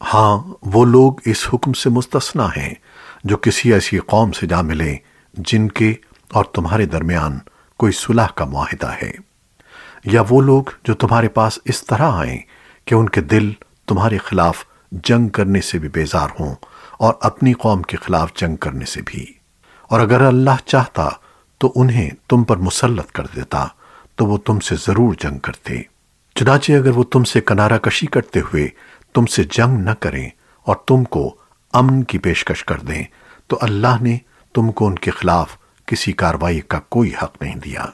ہاں وہ لوگ اس حکم سے مستثنا ہیں جو کسی ایسی قوم سے جا ملیں جن کے اور تمہارے درمیان کوئی صلح کا معاہدہ ہے۔ یا وہ لوگ جو تمہارے پاس اس طرح آئیں کہ ان کے دل تمہارے خلاف جنگ کرنے سے بھی بیزار ہوں اور اپنی قوم کے خلاف جنگ کرنے سے بھی۔ اور اگر اللہ چاہتا تو انہیں تم پر مسلط کر دیتا تو وہ تم سے ضرور جنگ کرتے۔ چنانچہ اگر وہ تم سے کنارہ کشی کرتے ہوئے تم سے جنگ نہ کریں اور تم کو امن کی پیشکش کر دیں، تو اللہ نے تم کو ان کے خلاف کسی کاروائی کا کوئی حق نہیں دیا۔